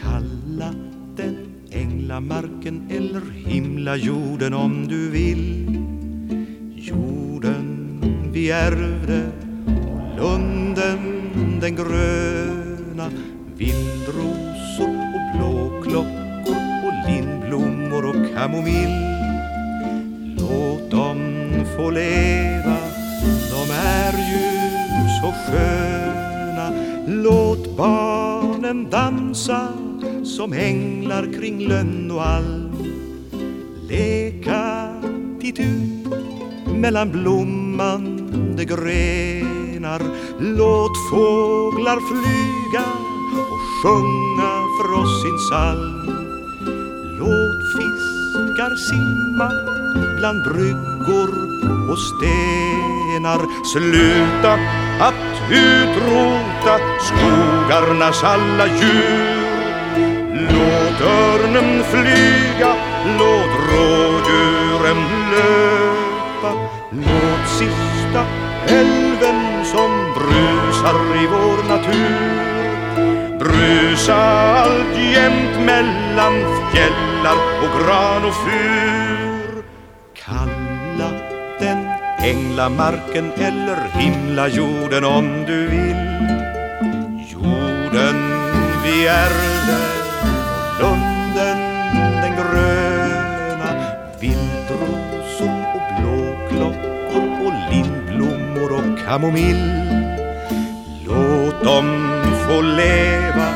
Kalla den änglamarken eller himla jorden om du vill. Jorden vi ärvde och lunden den gröna Vildrosor och blåklockor och lindblommor och kamomill. Låt dem få leva, de är ju så sköna. Låt barnen dansa som änglar kring lönn och alm Leka titt mellan blommande grenar. Låt fåglar flyga och sjunga för oss sin psalm Låt fiskar simma bland bryggor och sten stenar Sluta att utrota skogarnas alla djur. Låt örnen flyga, låt rådjuren löpa Låt sista älven som brusar i vår natur Brusa alltjämt mellan fjällar och gran och fur Kalla den änglamarken eller himlajorden om du vill. Jorden vi ärvde och lunden den gröna Vildrosor och blåklockor och lindblommor och kamomill. Låt dem få leva,